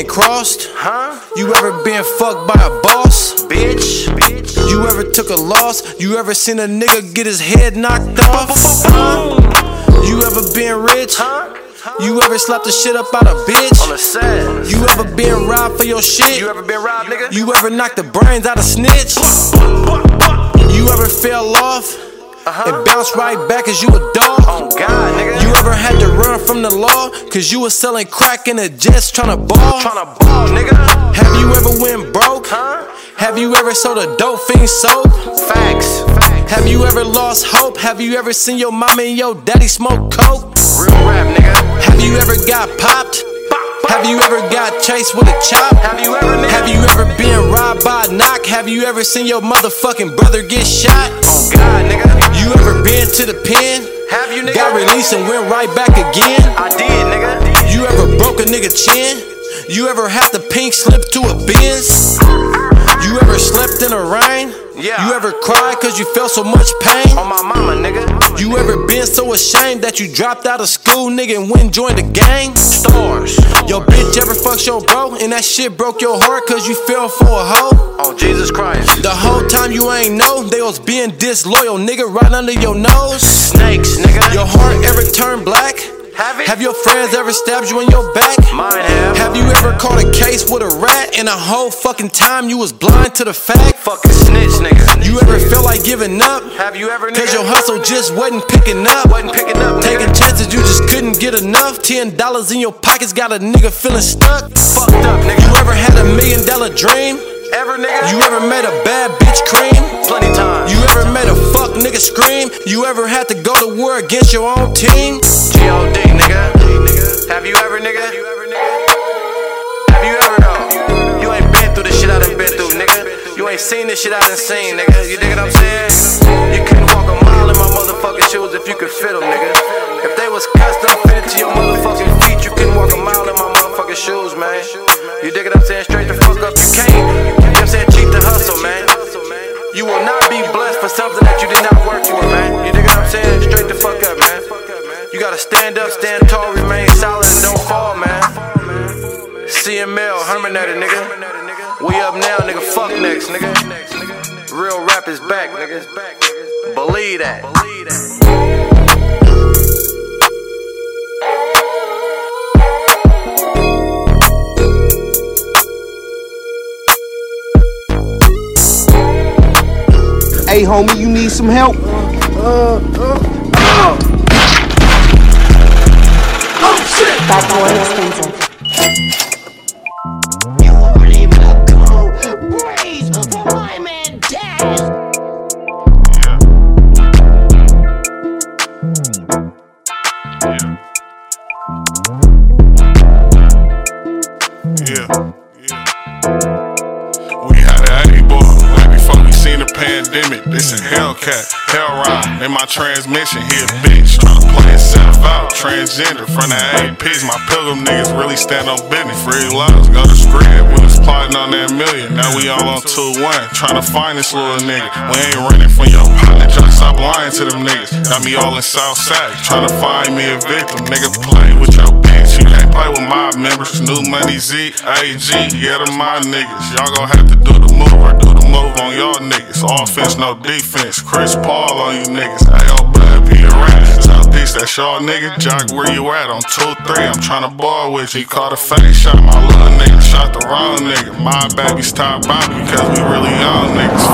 been crossed? Huh? You ever been fucked by a boss? Bitch. Bitch. You ever took a loss? You ever seen a nigga get his head knocked off? You ever been rich? Huh? You ever slapped the shit up out a bitch? On the set. You ever been robbed for your shit? You ever been robbed, nigga? You ever knocked the brains out of snitch? You ever fell off Uh-huh. and bounced right back as you a dog? Oh God, nigga. You ever had to run from the law cause you was selling crack in the jets tryna ball? tryna ball, nigga? Have you ever went broke? Huh? Have you ever sold a dope fiend soap? Facts. Facts. Have you ever lost hope? Have you ever seen your mama and your daddy smoke coke? Real rap, nigga. Have you ever got popped? Have you ever got chased with a chop? Have you ever, nigga? Have you ever been robbed by a knock? Have you ever seen your motherfucking brother get shot? Oh God, nigga. You ever been to the pen? Have you, nigga? Got released and went right back again? I did, nigga. You ever broke a nigga chin? You ever had the pink slip to a Benz? You ever slept in a rain? Yeah. You ever cried cause you felt so much pain? On my mama, nigga. You ever been so ashamed that you dropped out of school, nigga, and went and joined the gang? Stars. Your bitch ever fucked your bro, and that shit broke your heart cause you fell for a hoe? Oh Jesus Christ. The whole time you ain't know, they was being disloyal, nigga, right under your nose. Snakes, nigga. Your heart ever turned black? Have? Have your friends ever stabbed you in your back? Mine have. Have you ever caught a case with a rat and a whole fucking time you was blind to the fact? Fucking snitch, nigga. You ever feel like giving up? Have you ever, Cause your hustle just wasn't picking up. wasn't picking up, Taking chances, you just couldn't get enough. Ten dollars in your pockets got a nigga feeling stuck. Fucked up, nigga. You ever had a million dollar dream? Ever, nigga? You ever made a bad bitch cream? Plenty times. You ever made a fuck nigga scream? You ever had to go to war against your own team? G.O.D. nigga. Have you ever, nigga? Have you ever, nigga? Have you ever, though? You ain't been through the shit I done been through, nigga. You ain't seen this shit I done seen, nigga. You dig what I'm saying? You couldn't walk a mile in my motherfucking shoes if you could fit them, nigga. If they was custom fitted to your motherfucking feet, you couldn't walk a mile in my motherfucking shoes, man. You dig what I'm saying? Straight the fuck up, you can't. You know I'm saying? Cheat the hustle, man. You will not be blessed for something that you did not work for, man. You dig what I'm saying? Straight the fuck up, man. You gotta stand up, stand tall, remain solid, and don't fall, man. CML, Herminator, nigga. We up now, nigga. Fuck next, nigga. Real rap is back, nigga. Believe that. Hey, homie, you need some help? Oh, Bad boy expensive. Transgender from the APs. My pilgrim niggas really stand on business. Free loves, go to script. We was plotting on that million. Now we all on 2 1. Tryna find this little nigga. We ain't running from your partner. Just stop lying to them niggas. Got me all in Southside. Tryna find me a victim. Nigga play with your bitch. You can't play with my members. New money Z, AG, yeah, them my niggas. Y'all gon' have to do the move or do the move on y'all niggas. Offense, no defense. Chris Paul on you niggas. Ayo, blood, be around. Southeast, that's y'all nigga. Jock, where you at? On 2 3, I'm tryna ball with you. Caught a fake shot, my little nigga. Shot the wrong nigga. My baby stop by because we really young niggas.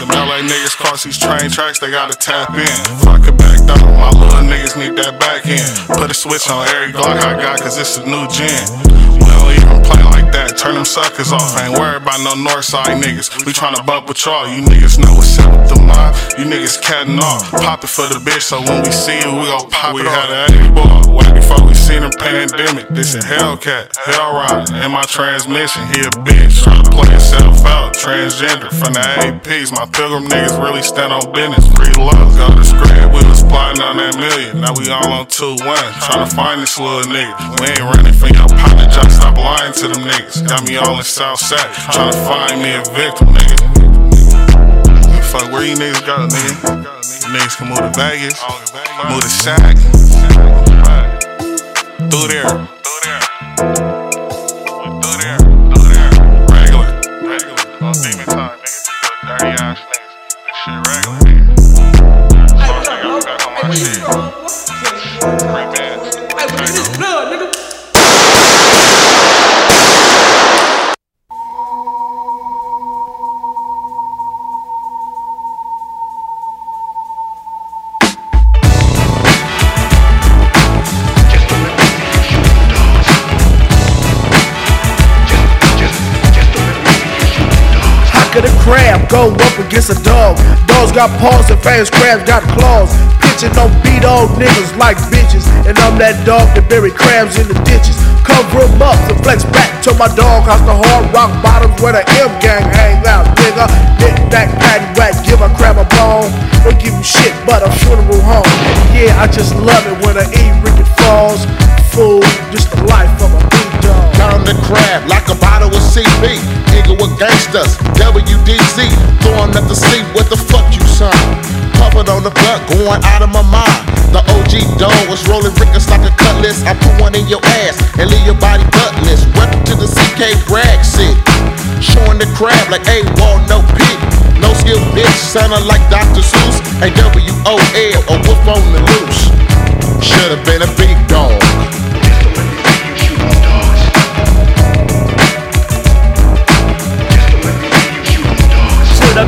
The LA niggas cross these train tracks, they gotta tap in. Fuck it back down, my little niggas need that back end. Put a switch on every Glock I got, cause it's a new gen. Don't even play like that, turn them suckers off. Ain't worried about no Northside niggas. We tryna bump with y'all, you niggas know what's up with the mob. You niggas catting off, pop it for the bitch, so when we see you, we gon' pop we it. We had an A-ball, way before we seen a pandemic. This a Hellcat, Hell ride, in my transmission. He a bitch, tryna play himself out. Transgender from the APs. My pilgrim niggas really stand on business. Free love, go to script. We was plotting on that million. Now we all on 2 1. Tryna find this little nigga. We ain't running from your partner. Just stop lying to them niggas. Got me all in Southside. Tryna find me a victim, nigga. Fuck, where you niggas go, nigga? Niggas can move to Vegas, move to Sac. through there, got paws and fangs, crabs got claws. Pitching don't beat old niggas like bitches. And I'm that dog that bury crabs in the ditches. Cover 'em up to flex back to my dog house, the hard rock bottoms where the M gang hang out, nigga. Knick knack, patty whack, give a crab a bone. Don't give you shit but a funeral home. Yeah, I just love it when eat Ricky falls. Fool, just the life of a Down the crab like a bottle of CB. Nigga with gangsters, WDZ. Throwing up the sea, what the fuck you son? Puffin' on the blunt, going out of my mind. The OG dog was rolling rickets like a cutlass. I put one in your ass and leave your body buttless. Welcome to the CK brag shit. Showing the crab like a wall, no pig. No skill bitch, sounding like Dr. Seuss. A W-O-L, a wolf on the loose. Should've been a big dog.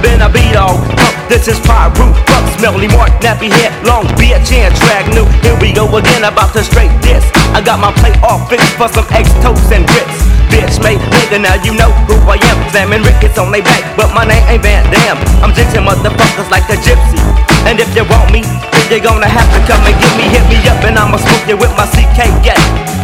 Been a beat dog. Fuck, this is Pyro. Fuck, smelly mark, nappy head, long bitch, and drag new. Here we go again about to straight this. I got my plate all fixed for some eggs, toast, and grits. Bitch made nigga, now you know who I am. Slamming Ricketts on they back, but my name ain't Van Damme. I'm jinxing motherfuckers like a gypsy. And if you want me, then you're gonna have to come and get me, hit me up, and I'ma smoke you with my CK, yeah.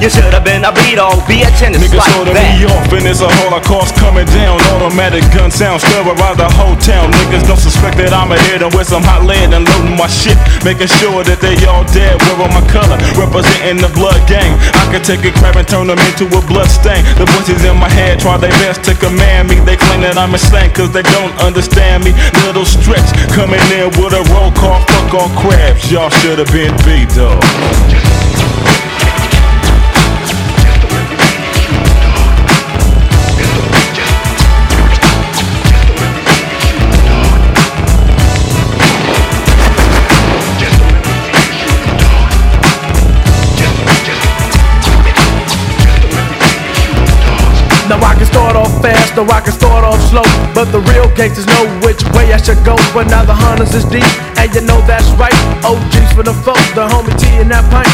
You should have been a beat dog, bitch, and it's Niggas like holding that. me off and it's a holocaust coming down. Automatic gun sounds terrorize the whole town. Niggas don't suspect that I'ma hit them with some hot lead and loading my shit. Making sure that they all dead. Wearing my color, representing the blood gang. I could take a crab and turn them into a blood stain. The voices in my head try their best to command me. They claim that I'm a insane cause they don't understand me. Little stretch coming in with a roll call. Fuck all crabs. Y'all should have been B-Dog. Can start off fast or I can start off slow. But the real gangsters know which way Should go. But now the hunters is deep, and you know that's right. OGs for the folks, the homie T in that pint.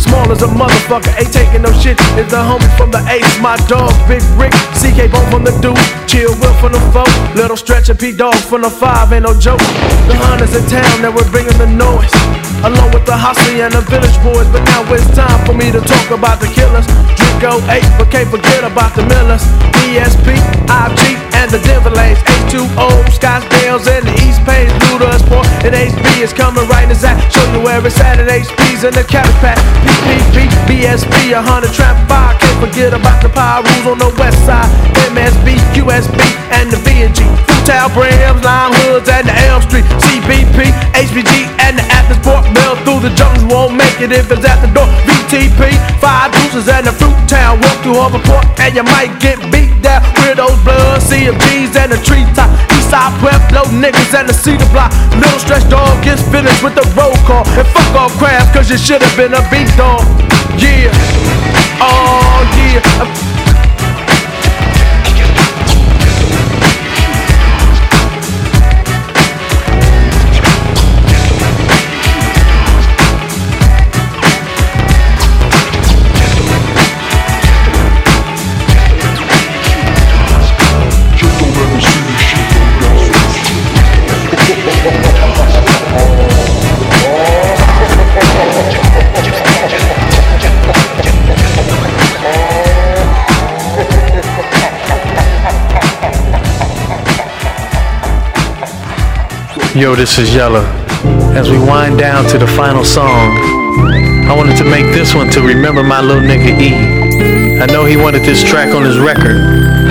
Small as a motherfucker, ain't taking no shit. Is the homie from the Ace, my dog, Big Rick. CK Bone from the Dude, Chill Will from the Foe. Little Stretch and P Dog from the Five, ain't no joke. The hunters in town that we're bringing the noise. Along with the Hustley and the Village Boys. But now it's time for me to talk about the killers. Draco 8, but can't forget about the Millers. DSP, IG, the Denver Lanes. H2O, Scottsdale's, and the East Page. Luda Sport, and HB is coming right as I show you where it's at. And HP's in the cabbage pack. PPP, a hundred trap five. Can't forget about the power rules on the west side. MSB, QSB, and the VNG. Fruital, Brams, Lime Hoods, and the Elm Street. CBP, HBG, and the Athens Park. Through the jungle won't make it if it's at the door. VTP, five deuces, and the Fruit Town. Walk through Hoverport, and you might get beat down. Weirdos, blood, CMGs, and the treetop. Eastside Pueblo niggas and the cedar block. Little stretch dog gets finished with the roll call. And fuck all crabs, cause you should have been a beat dog. Yeah. Oh, yeah. Yo, this is Yella. As we wind down to the final song, I wanted to make this one to remember my little nigga E. I know he wanted this track on his record,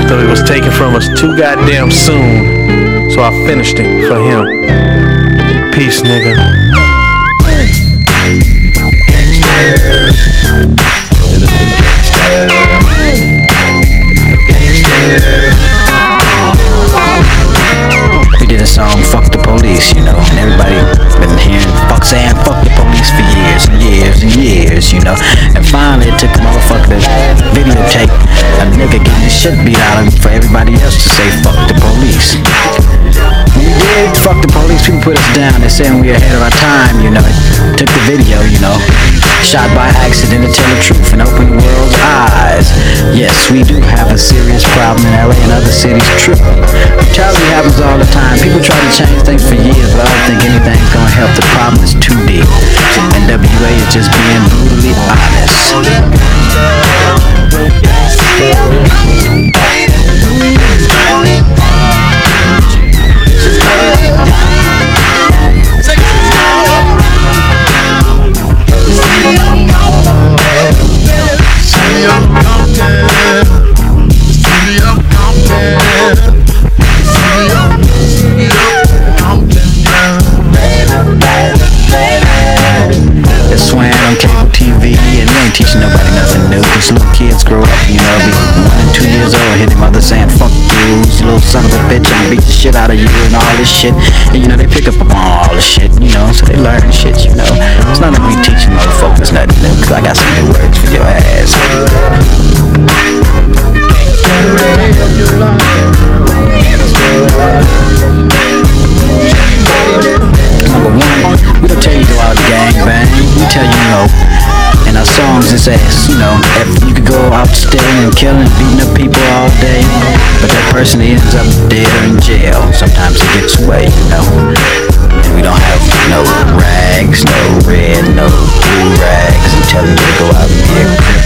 though it was taken from us too goddamn soon, so I finished it for him. Peace, nigga. We did a song, Fuck the Police, you know, and everybody been hearing fuck saying fuck the police for years and years and years, you know. And finally it took a motherfucker to videotape a nigga getting his shit beat out of him for everybody else to say fuck the police. Fuck the police, people put us down, they're saying we ahead of our time, you know. Took the video, you know. Shot by accident to tell the truth and open the world's eyes. Yes, we do have a serious problem in LA and other cities, true. Brutality happens all the time. People try to change things for years, but I don't think anything's gonna help. The problem is too deep. NWA is just being brutally honest. Beat the shit out of you, and all this shit. And you know, they pick up on all this shit, you know, so they learn shit, you know. It's not like we teaching motherfuckers nothing new, cause I got some new words for your ass. Songs it says, you know, you could go out stealing and killing beating up people all day, but that person ends up dead or in jail. Sometimes he gets away, you know. And we don't have no rags, no red, no blue rags, and telling you to go out and be a crip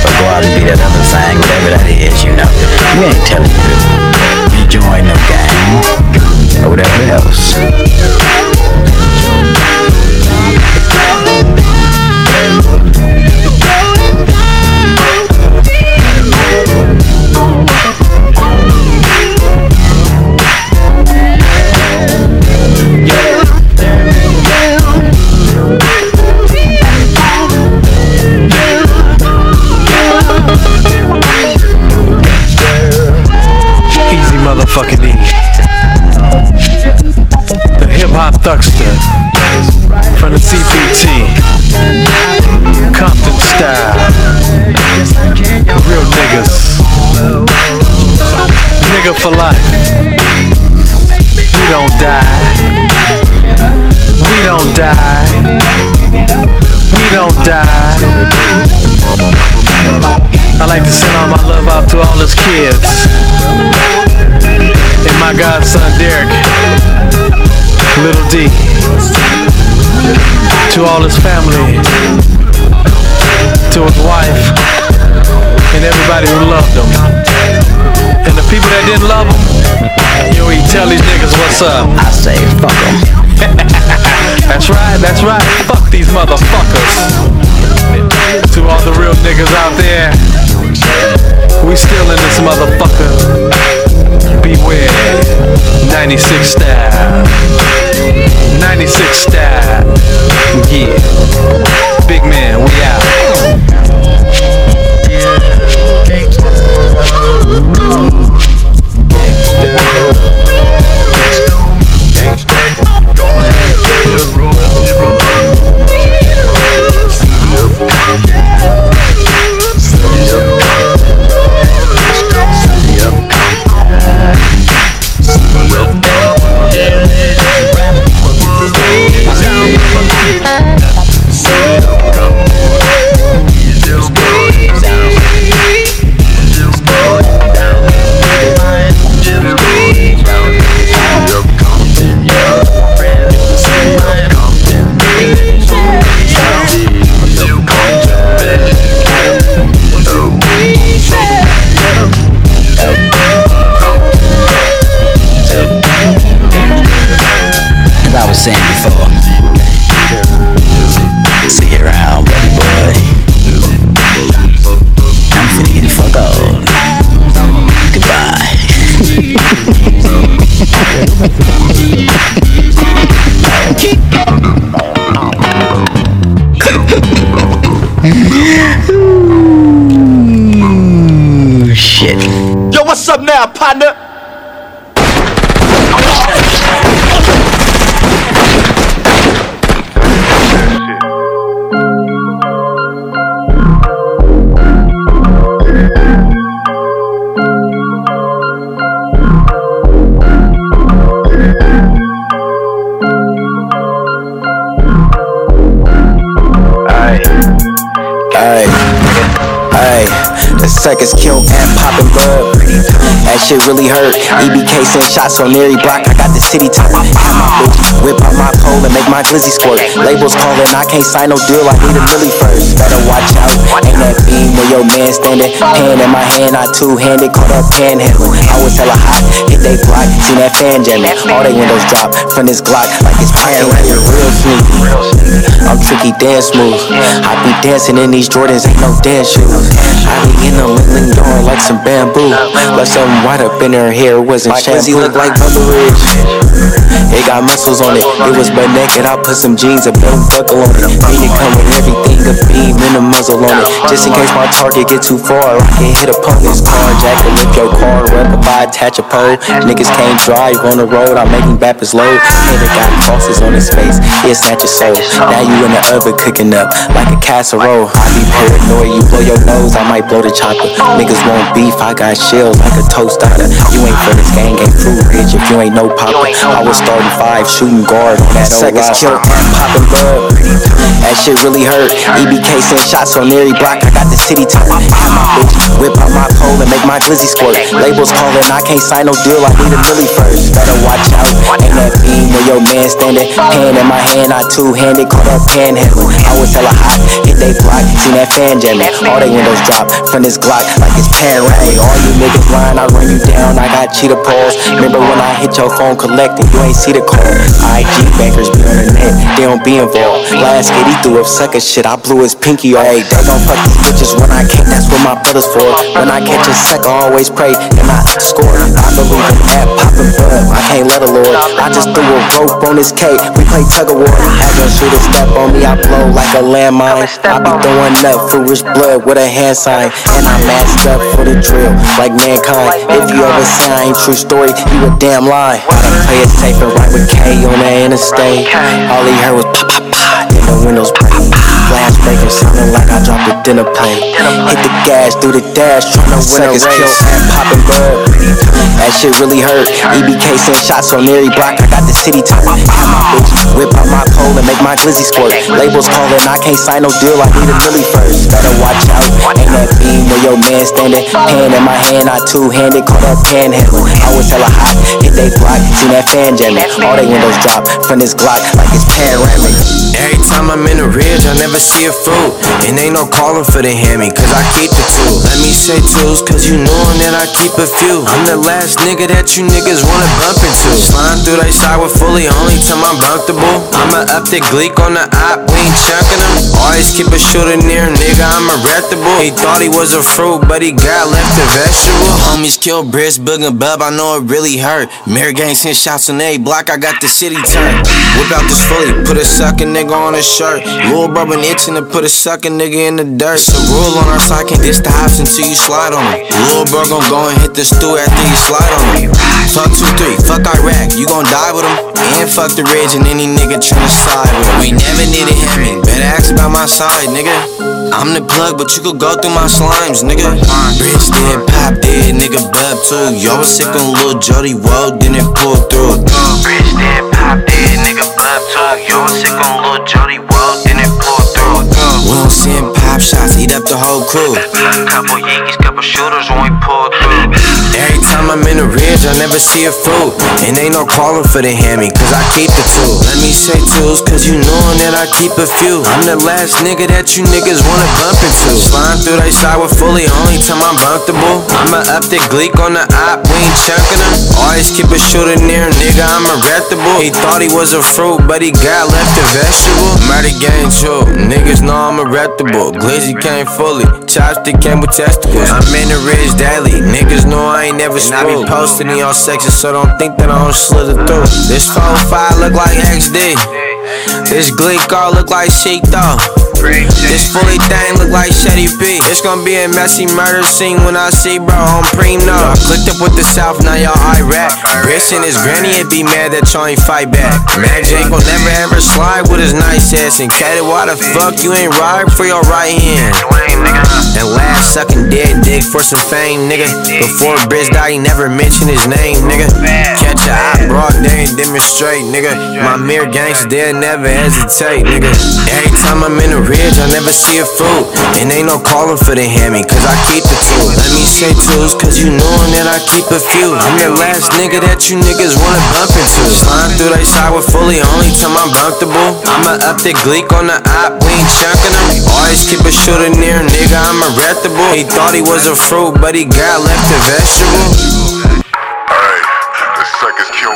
all his kids. And my godson Derek, little D. To all his family, to his wife, and everybody who loved him. And the people that didn't love him, yo, he tell these niggas what's up. I say fuck them. That's right, that's right. Fuck these motherfuckers. To all the real niggas out there, we still in this motherfucker. Beware, 96 style. 96 style. Yeah. Big man, we out. Shit really hurt. EBK send shots on every block. I got the city. Have my whip out my pole and make my glizzy squirt. Labels calling, I can't sign no deal. I need a milli first. Better watch out. Ain't that beam where your man standing? Hand in my hand, I two handed, caught up panhandle. I was hella hot, hit they block, seen that fan jamming. All they windows drop from this Glock like it's parent real sneaky. I'm tricky, dance smooth. I be dancing in these Jordans, ain't no dance shoes. I be in the ling door like some bamboo. Left something up in her hair, wasn't shampoo. look like Bubba Ridge. It got muscles on it. It was butt naked. I put some jeans, a belt buckle on it. Mean it come with everything, a beam and a muzzle on it. Just in case my target get too far, I can hit opponent's car. Jack will lift your car, rep if I attach a pole. Niggas can't drive on the road. I'm making bappers low. Nigga got crosses on his face. It's at your soul. Now you in the oven cooking up like a casserole. I be paranoid. You blow your nose, I might blow the chopper. Niggas want beef, I got shells like a toast starter. You ain't for this gang, ain't fruit rich if you ain't no popper. I was starting five, shooting guard on that Seconds kill and popping bud. That shit really hurt. EBK send shots on every block. I got the city top. Have my bitch whip out my pole and make my glizzy squirt. Labels calling, I can't sign no deal. I need a milli first. Better watch out. Ain't that beam where your man standing? Hand in my hand, I two handed, caught up panhandle. I was hella hot, hit they block, seen that fan jamming. All they windows drop from this Glock like it's pan. All you niggas lying, I run you down. I got cheetah paws. Remember when I hit your phone collecting? You ain't see the call. IG bankers be on the net, they don't be involved. Last kid he threw up sucker shit, I blew his pinky off. Hey, they gon' fuck these bitches when I can't. That's what my brother's for. When I catch a sucker, I always pray and I score. I believe in that poppin' bud. I can't let a lord. I just threw a rope on his cake. We play tug of war. Have a shooter step on me, I blow like a landmine. I be throwing up foolish blood with a hand sign, and I masked up for the drill like mankind. If you ever say I ain't true story, you a damn lie. I done play it safe and right with K on the interstate. All he heard was pop pop pop, and the windows break. Glass breaking, sounding like I dropped a dinner plate. Hit the gas, do the dash, tryna win a race. Kill and poppin' bud. That shit really hurt. EBK send shots on every block. I got the city top. My bitch whip out my pole and make my glizzy squirt. Labels calling, I can't sign no deal. I need a milli first. Better watch out. Ain't that beam where your man standing? Hand in my hand, I two handed, caught up panhandle. I was hella hot, hit they block, seen that fan jamming. All they windows drop from this Glock like it's panoramic. Every time I'm in the ridge, I never see a fruit. And ain't no calling for the hammy, cause I keep the two. Let me say twos, cause you knowin' that I keep a few. I'm the last nigga that you niggas wanna bump into. Slime through they side with fully, only time I'm bumpable. I'ma up the gleek on the op, we ain't chunkin' them. Always keep a shooter near, nigga, I'm a reputable. He thought he was a fruit, but he got left a vegetable. Homies kill Briss, Boog, and Bub, I know it really hurt. Mirror gang send shots on A block, I got the city turned. Whip out this fully, put a suckin' nigga on a shirt. Lil' bro itching to put a suckin' nigga in the dirt. A rule on our side, can't diss the house until you slide on him. Lil' bro gon' go and hit the stew after you slide on him. Fuck 2-3, fuck Iraq, you gon' die with him. And fuck the ridge and any nigga tryna slide with him. We never needed him, better ask about my side, nigga. I'm the plug, but you could go through my slimes, nigga. Rich dead, pop dead, nigga bub too. Y'all was sick on Lil Jody, whoa, didn't pull through. Rich dead, pop dead, nigga bub too. Y'all was sick on Lil Jody, We pop shots, eat up the whole crew. Couple Yankees, couple shooters when we pull through. Every time I'm in the ridge, I never see a fruit. And ain't no calling for the hammy, cause I keep the two. Let me say twos, cause you knowin' that I keep a few. I'm the last nigga that you niggas wanna bump into. Slime through they with fully, only time I'm bumpable. I'ma up the gleek on the op, we ain't chunkin' them. Always keep a shooter near, nigga, I'm a reputable. He thought he was a fruit, but he got left a vegetable. Murder gang true, niggas know I'm a reputable. Glizzy came fully, chopstick came with testicles. I'm in the ridge daily, niggas know I ain't never spoke. I be posting in y'all sections, so don't think that I don't slither through. This 4-5 look like XD. This Gleek all look like Sheik though. This fully thing look like Shetty B. It's gonna be a messy murder scene when I see bro on Primo. Y'all clicked up with the South, now y'all Iraq. Bitch and his granny and be mad that y'all ain't fight back. Mag Jake will never ever slide with his nice ass. And Caddy, why the fuck you ain't ride for your right hand? And laugh sucking dead dick for some fame, nigga. Before Briz died, he never mentioned his name, nigga. Catch a eye, broad day and demonstrate, nigga. My mere gangster there never hesitate, nigga. Every time I'm in the ridge, I never see a fool. And ain't no calling for the hammy, cause I keep the two. Let me say twos, cause you knowin' that I keep a few. I'm the last nigga that you niggas wanna bump into. Slime through they side with fully, only time I'm bumpable. I'ma up the gleek on the op, we ain't chunkin' them. Always keep a shooter near, nigga, I'm a reputable. He thought he was a fruit, but he got left a vegetable. The suckers kill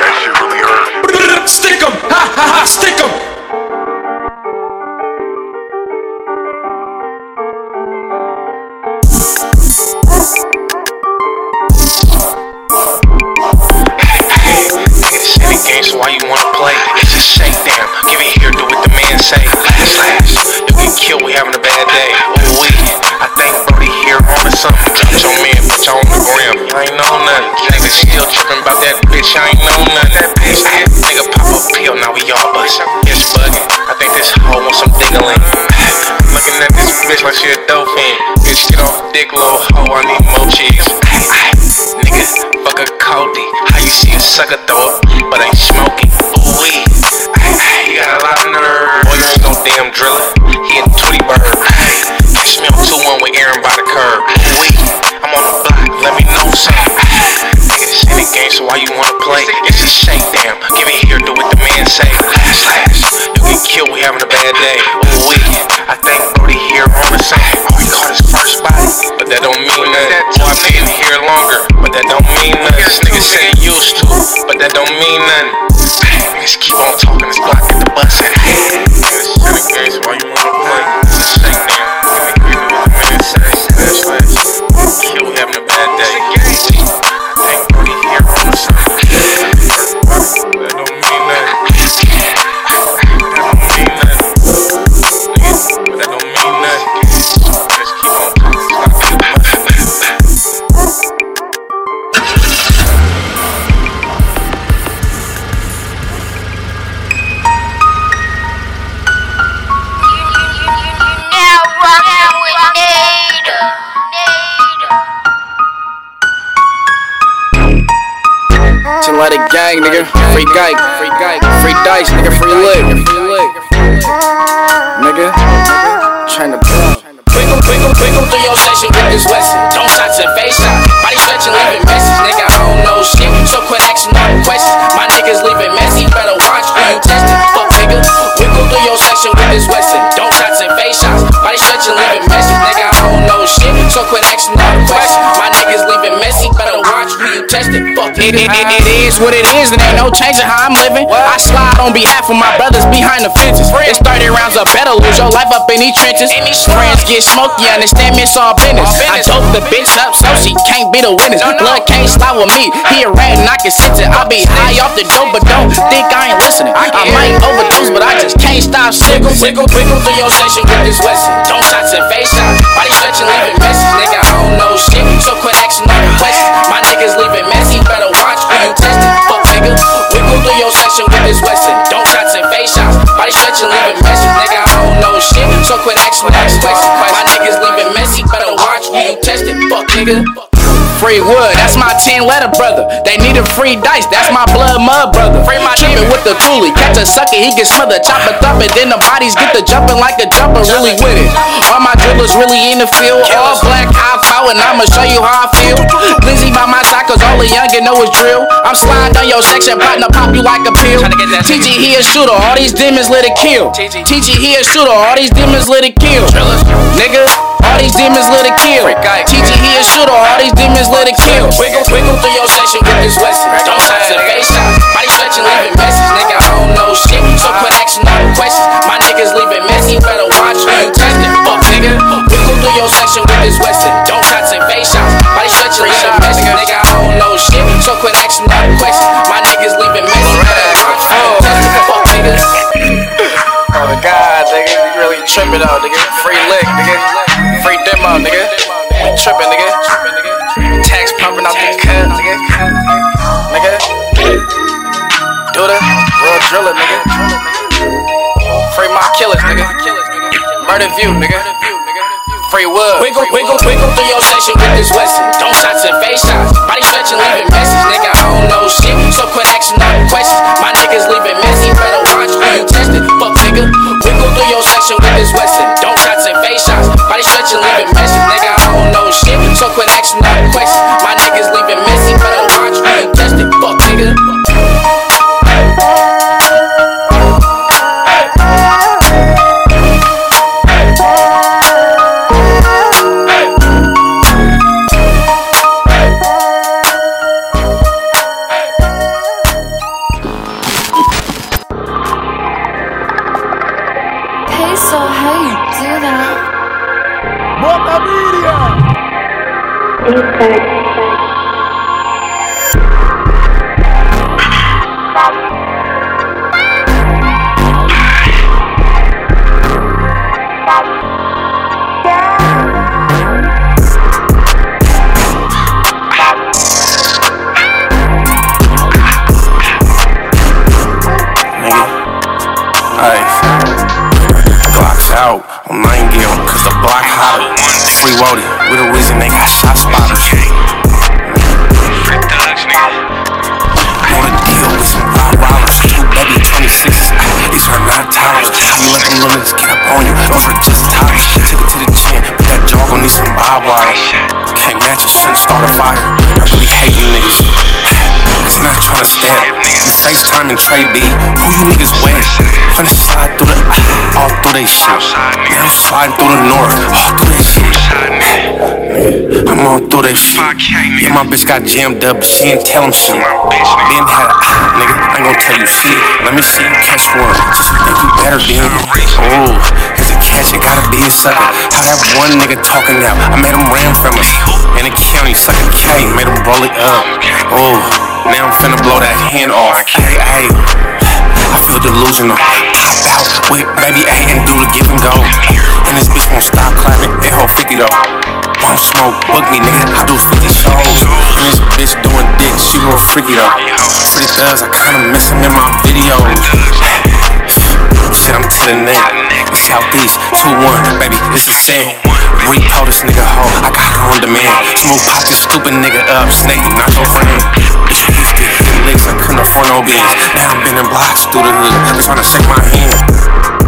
That shit really hurt. Stick 'em! Ha ha ha! Stick 'em! So why you wanna play? It's a shakedown. Give it here, do what the man say. Last Slash, you get killed, we having a bad day. Ooh wee, I think Brody here on something. Drop your man, put you on the gram. I ain't know nothing. Nigga still tripping about that bitch, I ain't know nothing. That bitch, nigga pop a pill, now we all bust. It's bugging. I think this hoe wants some diggling. Looking at this bitch like she a dolphin. Bitch, get off dick, little hoe. I need more cheese. Nigga, fuck a Cody. How you see a sucker throw up, but ain't smoking? Ooh wee. He got a lot of nerve. Boy, you ain't no damn driller. He a Tweety Bird. Catch me on 2 1 with Aaron by the curb. Ooh wee. I'm on the block. Let me know something. A game, so why you wanna play? It's a shame, damn. Give it here, do what the man say. Slash. You get killed, we having a bad day. Ooh wee. I think Brody here on the same. Oh, he caught his first body, but that don't mean nothing. Oh, I been here longer, but that don't mean nothing. This nigga said used to, but that don't mean nothing. Niggas keep on talking, this block at the bus. This shit against why you wanna play. It's a gang, nigga. Free guy, free guy, free dice, nigga. Free lick, nigga. Trying to blow. Wiggle, wiggle, wiggle through your section with this Wesson. Don't shots and face shot. It, it, it, it is what it is, and ain't no changing how I'm living. I slide on behalf of my brothers behind the fences. It's 30 rounds of better lose your life up in these trenches. Friends get smoked, you understand me, it's all business. I told the bitch up so she can't be the witness. Blood can't slide with me, he a rat and I can sit it. I be high off the dope, but don't think I ain't listening. I might overdose, but I just can't stop slipping. Wiggle, wiggle through your section with this Wesson. Don't shots and face shots. Body stretching, leaving message. Nigga, I don't know shit. So quit asking all the questions. My niggas leaving Don't shots and face shots. Body stretching, leaving message. Nigga, I don't know shit. So quit asking the questions. My niggas leaving messy. Better watch you testing. Fuck nigga. Free wood, that's my 10 letter brother. They need a free dice, that's my blood mud brother. Free my Trippin' with the coolie, catch a sucker, he get smothered, chop up, and then the bodies get the jumping like a jumper, really with it. All my dribblers really in the field, all black, high power, and I'ma show you how I feel. Lizzie by my side, cause all the youngin' know is drill. I'm sliding on your section, partner, pop you like a pill. TG, he a shooter, all these demons let it kill. TG, he a shooter, all these demons let it kill. Nigga, all these demons let it kill. TG, he a shooter, all these demons let it kill. Wiggle, wiggle through your section with this Wesson. Don't shots and face shots. Body stretching, leaving message. Nigga, I don't know shit. So quit asking all the questions. My niggas leaving messy. Better watch who you testing. Fuck nigga. Wiggle through your section with this Wesson. Don't and face shots. Body stretching, leaving message. Nigga, I don't know shit. So quit asking all the questions. My niggas leaving messy. Better watch who you testing. Fuck nigga. Oh, the guy. trippin' out, nigga. Free lick, nigga. Free demo, nigga. We trippin', nigga. Tax pumping out the cut, nigga. Nigga. Do the real driller, nigga. Free my killers, nigga. Murder view, nigga. Free wood. Wiggle, wiggle, wiggle through your section with this Wesson. Don't shots and face shots. Body stretching, leaving message, nigga. I don't know shit. So quit asking all the questions. My out on gil, cause the block hotter. Free Wody, we the reason they got shot spotters. Deal with some rollers, two baby 26s. These are not towers. How you let them little niggas get up on you? Those are just. Took it to the chin, put that dog on these some bob wire. Can't match a shouldn't start a fire. I really hate you niggas. Not step. You FaceTime and Trey B. Who you niggas with? Finna slide through the, all through they shit. Now I'm sliding through the north, all through that shit. I'm all through that shit. Yeah, my bitch got jammed up, but she ain't tell him shit. Ben had a, nigga, I ain't gonna tell you shit. Let me see you catch one. Just think you better, Ben. Oh, cause a catch, it gotta be a sucker. How that one nigga talking now? I made him ram from us. In the county, sucker K, made him roll it up. Oh, now I'm finna blow that hand off. Hey, hey. I feel delusional. Out with baby A and do the give and go. And this bitch won't stop clapping. It hold 50 though. Won't smoke, book me, nigga. I do 50 shows. And this bitch doing dick, she real freaky though. Pretty thugs, I kinda miss him in my videos. Shit, I'm to the neck. Southeast, 2-1, baby, this it's a set. Repo this nigga hoe, I got her on demand. Smooth pop this stupid nigga up, snake. Bitch, I used to hit licks, I couldn't afford no beans. Now I'm bending blocks through the hood, they tryna shake my hand.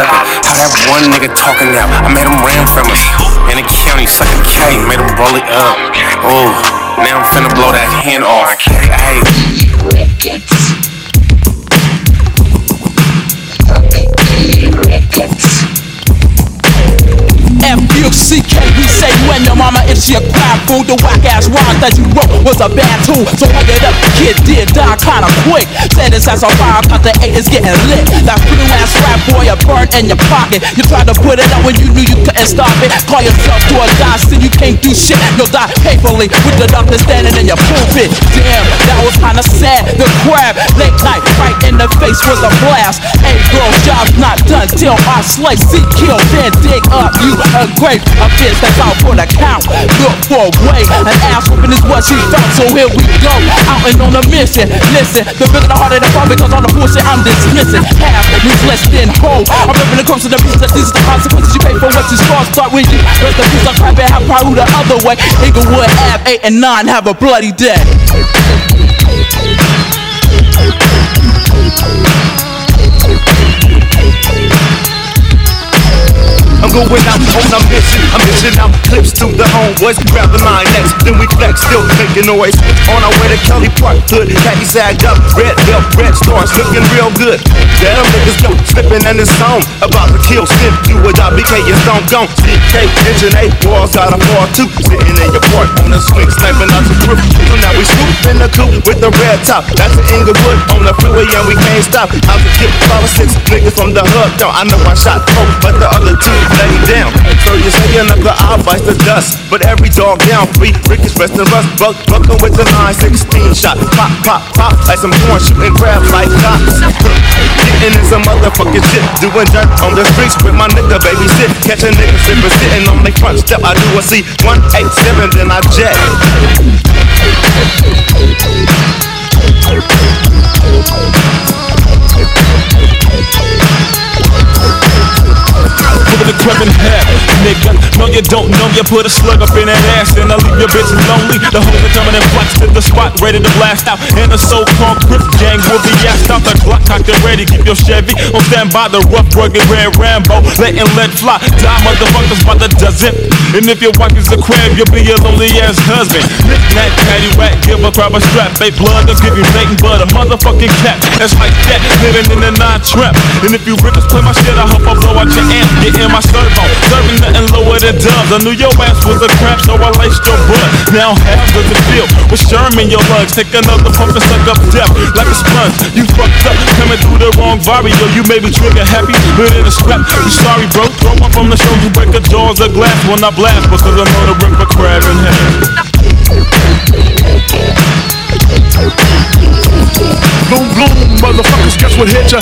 Sucker. How that one nigga talking now? I made him ram from us. In the county, sucker K, made him roll it up. Ooh, now I'm finna blow that hand off. Hey. F-U-C-K, we say when your mama if she a crap fool The whack ass rhyme that you wrote was a bad tool So hug it up, kid did die kinda quick. Said this as a fire, cause the eight is getting lit. That blue ass rap boy, a burn in your pocket. You tried to put it out when you knew you couldn't stop it. Call yourself to a die, still you can't do shit. You'll die painfully with the doctor standing in your pulpit. Damn, that was kinda sad. The crab, late night, right in the face was a blast. Hey girl, job's not done till I slice, See, kill, then dig up you a grave A bitch that's out for the count Look for a way, an ass whooping is what she felt So here we go, out and on a mission. Listen, the bigger the harder the fall Because all the bullshit I'm dismissing. Half means less than whole. I'm ripping comes to the beast That these are the consequences. You pay for what you start Start with you, rest the peace I'm clapping Have power the other way. Inglewood Ave 8 and 9 have a bloody day I'm going out on a mission. I'm missing out clips to the homeboys. Grabbing my necks, then we flex, still making noise. On our way to Kelly Park, hood, khaki sagged up, red belt, red stars, looking real good. Damn niggas go slipping in this zone. About to kill, snip, do what I BK is don't go. CK, engine 8, walls out of 4 2. Sitting in your park on the swing, sniping out the roof. So now we swoop in the coupe with the red top. That's the Inglewood on the freeway and we can't stop. I was get five or six niggas from the hood down. I know I shot four, but the other two lay down. So you say another eye bites the dust. But every dog down free, Rick is resting rust. Buck, bucking with the 916 shot. Pop, pop, pop, like some corn shooting crab like cops. Getting in some motherfucking shit. Doing dirt on the streets with my nigga baby sit. Catch a nigga slipping, sitting on the front step. I do a C 187, then I jet. In half, nigga. No, you don't know. You put a slug up in that ass, and I leave your bitch lonely. The whole coming and flex to the spot, ready to blast out. And the so-called Crip gang will be asked out. The Glock cocked and ready. Keep your Chevy on standby. The rough, rugged red Rambo, letting lead fly. Die motherfuckers by the dozen. And if your wife is a crab, you'll be your lonely ass husband. Knick knack, patty give a crab a strap. Fake blood, don't give you bacon, but a motherfucking cap. That's like that, living in the nine trap. And if you rippers play my shit, I hope I blow out your amp. Get in my servo, serving nothing lower than dubs. I knew your ass was a crap, so I laced your butt. Now half of the field with Sherman your lugs. Take another pump and suck up death like a sponge. You fucked up, coming through the wrong vario. You may be trigger happy, but in a scrap. You sorry, bro. Throw up from the show, you break a jaws of glass when I blast because I know the rip a crab in half. Boom, boom, motherfuckers, guess what hit ya?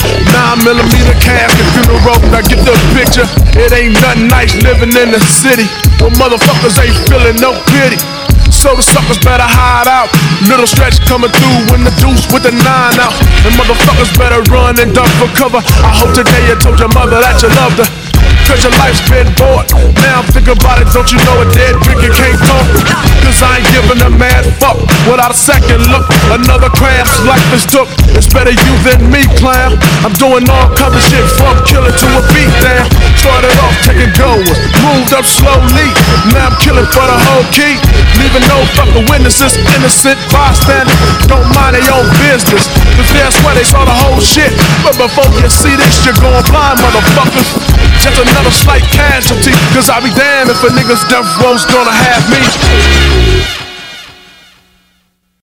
9 millimeter casket, funeral, now get the picture. It ain't nothing nice living in the city. Well, motherfuckers ain't feeling no pity. So the suckers better hide out. Little stretch coming through when the deuce with the nine out. And motherfuckers better run and duck for cover. I hope today you told your mother that you loved her. Cause your life's been bought. Now I'm about it, don't you know a dead drinker can't talk? Cause I ain't giving a mad fuck without a second look. Another craft's life is took. It's better you than me, clown. I'm doing all kinds of shit from killer to a beat down. Started off taking goers, moved up slowly. Now I'm killing for the whole key. Leaving no fucking witnesses, innocent bystanders. Don't mind their own business. Cause that's where they saw the whole shit. But before you see this, you're going blind, motherfuckers. Just another slight casualty. Cause I'll be damned if a nigga's death row's gonna have me.